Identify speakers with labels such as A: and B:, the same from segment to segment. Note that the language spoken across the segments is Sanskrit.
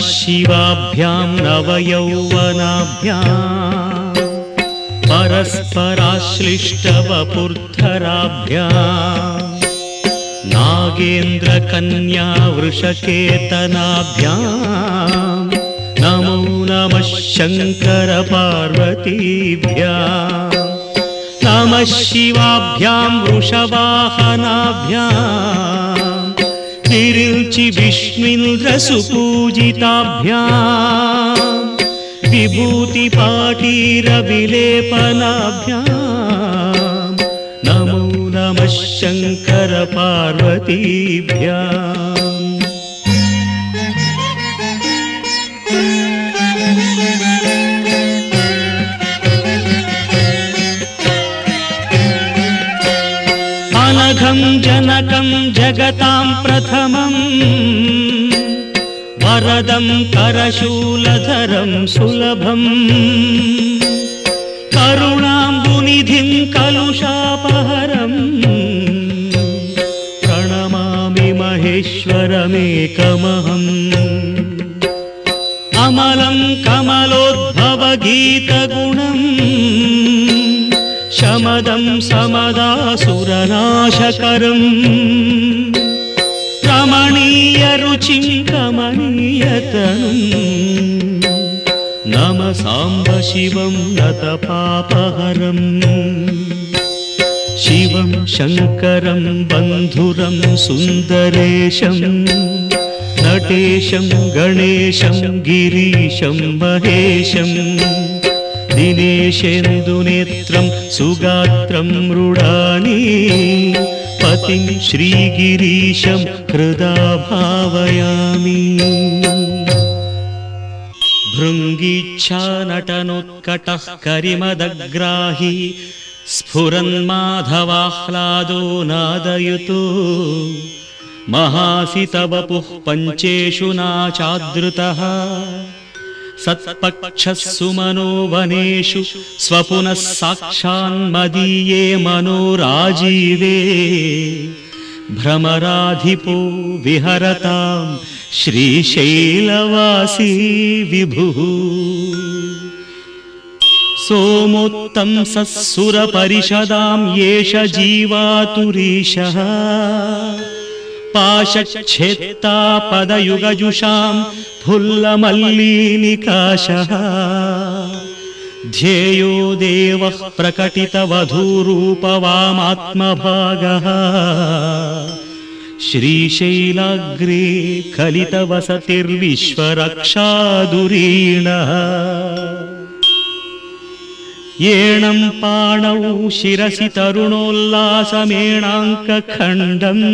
A: शिवाभ्यां नवयौवनाभ्याम् परस्पराश्लिष्टवपुर्धराभ्याम् नागेन्द्रकन्या वृषकेतनाभ्याम् नमो नमः शङ्करपार्वतीभ्या। नमः शिवाभ्यां वृषवाहनाभ्याम् विरिञ्चि विष्णुन्द्रसुपूजिताभ्याम् विभूतिपाटीरविलेपनाभ्याम्। नमो नमः शङ्करपार्वतीभ्याम् जनकं जगतां प्रथमम्। वरदं करशूलधरं सुलभम्। करुणाम्बुनिधिं कलुषापहरम्। प्रणमामि महेश्वरमेकमहम्। अमलं कमलोद्भवगीतगुणम् शमदं समदासुरनाशकरम्। रमणीयरुचिं कमनीयतनुम् नम साम्ब शिवं नतपापहरम् शिवं शङ्करं बन्धुरं सुन्दरेशं। नटेशं गणेशं गिरीशं महेशम् दिनेशेन्दुनेत्रं सुगात्रं मृडानि पतिं श्रीगिरीशं हृदा भावयामि भृङ्गीच्छानटनोत्कटः करिमदग्राही स्फुरन्माधवाह्लादो नादयुतो। महासितवपुः पञ्चेषु नाचादृतः सत्पक्षः सुमनो वनेषु स्वपुनः साक्षान्मदीये मनोराजीवे भ्रमराधिपो विहरतां श्रीशैलवासी विभुः सोमोत्तंसः सुरपरिषदां येष जीवातुरीशः पाशच्छेत्ता पदयुगजुषां फुल्लमल्लीनिकाशः ध्येयो देवः प्रकटितवधूरूपवामात्मभागः। श्रीशैलाग्रे कलितवसतिर्विश्वरक्षादुरीणः येणं पाणौ शिरसि तरुणोल्लासमेणाङ्कखण्डम्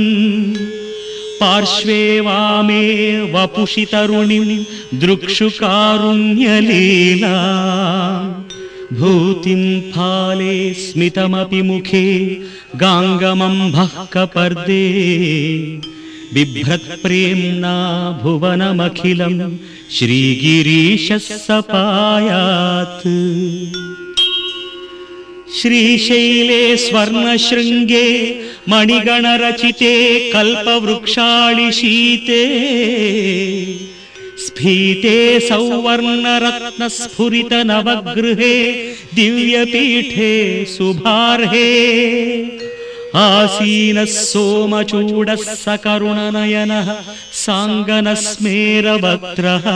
A: पार्श्वे वामे वपुषि तरुणिं दृक्षुकारुण्यलीला। भूतिं फाले स्मितमपि मुखे गाङ्गमम्भः कपर्दे। बिभ्रत्प्रेम्णा भुवनमखिलं श्रीगिरीशः सपायात् श्रीशैले स्वर्णशृङ्गे मणिगणरचिते कल्पवृक्षाळिशीते स्फीते सौवर्णरत्नस्फुरितनवगृहे दिव्यपीठे शुभार्हे आसीनः सोमचूडः सकरुणनयनः साङ्गनस्मेरवक्त्रः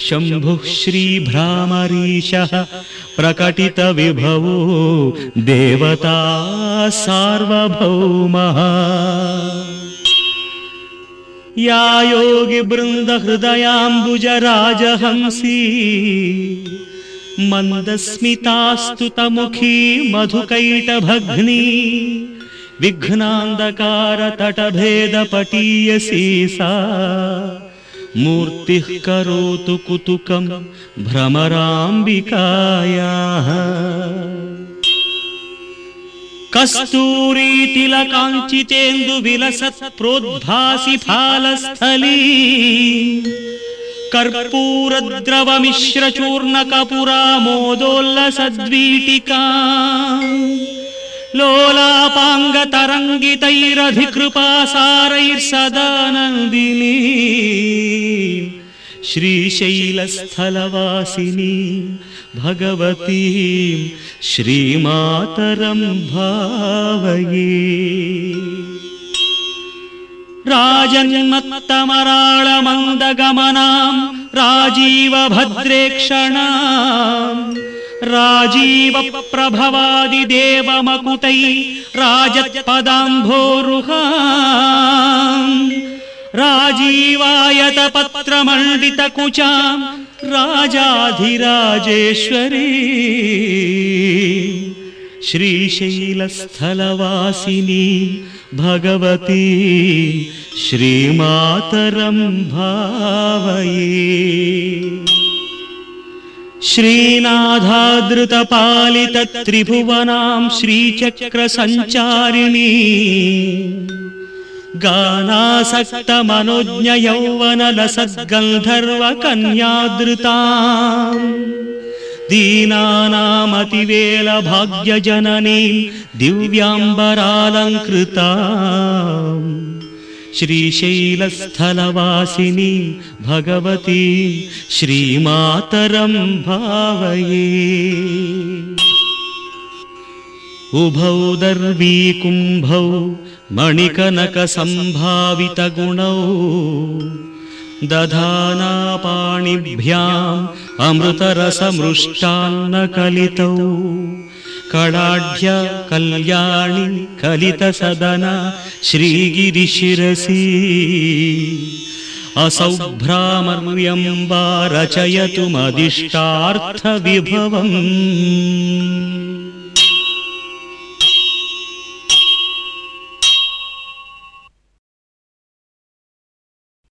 A: शम्भुः श्रीभ्रामरीशः प्रकटितविभवो देवता सार्वभौमः। या योगिवृन्दहृदयाम्बुजराजहंसी मन्दस्मितास्तुतमुखी मधुकैटभग्नी विघ्नान्धकारतटभेदपटीयसी सा मूर्तिः करोतु कुतुकं भ्रमराम्बिकायाः। कस्तूरीतिलकाञ्चितेन्दुविलसत् प्रोद्भासि फालस्थली कर्पूरद्रवमिश्रचूर्णकपुरामोदोल्लसद्वीटिका। लोलापाङ्गतरङ्गितैरधिकृपासारैर्सदा श्रीशैलस्थलवासिनी भगवतीं श्रीमातरं भावये राजन्मत्तमराळमन्दगमनां राजीवभद्रेक्षणाम् राजीवप्रभवादिदेवमकुटै राजत्पदाम्भोरुहा राजीवायतपत्रमण्डितकुचाम् राजाधिराजेश्वरी। श्रीशैलस्थलवासिनी भगवती श्रीमातरं भावये। श्रीनाथादृतपालितत्रिभुवनां श्रीचक्रसञ्चारिणी गानासक्तमनुज्ञयौवनलसद्गन्धर्वकन्यादृता दीनानामतिवेलभाग्यजननी दिव्याम्बरालङ्कृता श्रीशैलस्थलवासिनी भगवती श्रीमातरं भावये उभौ दर्वीकुम्भौ मणिकनकसम्भावितगुणौ। दधानापाणिभ्याम् अमृतरसमृष्टान्नकलितौ। कडाढ्य कल्याणि कलितसदना श्रीगिरिशिरसि। असौ भ्रामर्यम्बा रचयतु मदिष्टार्थविभवम्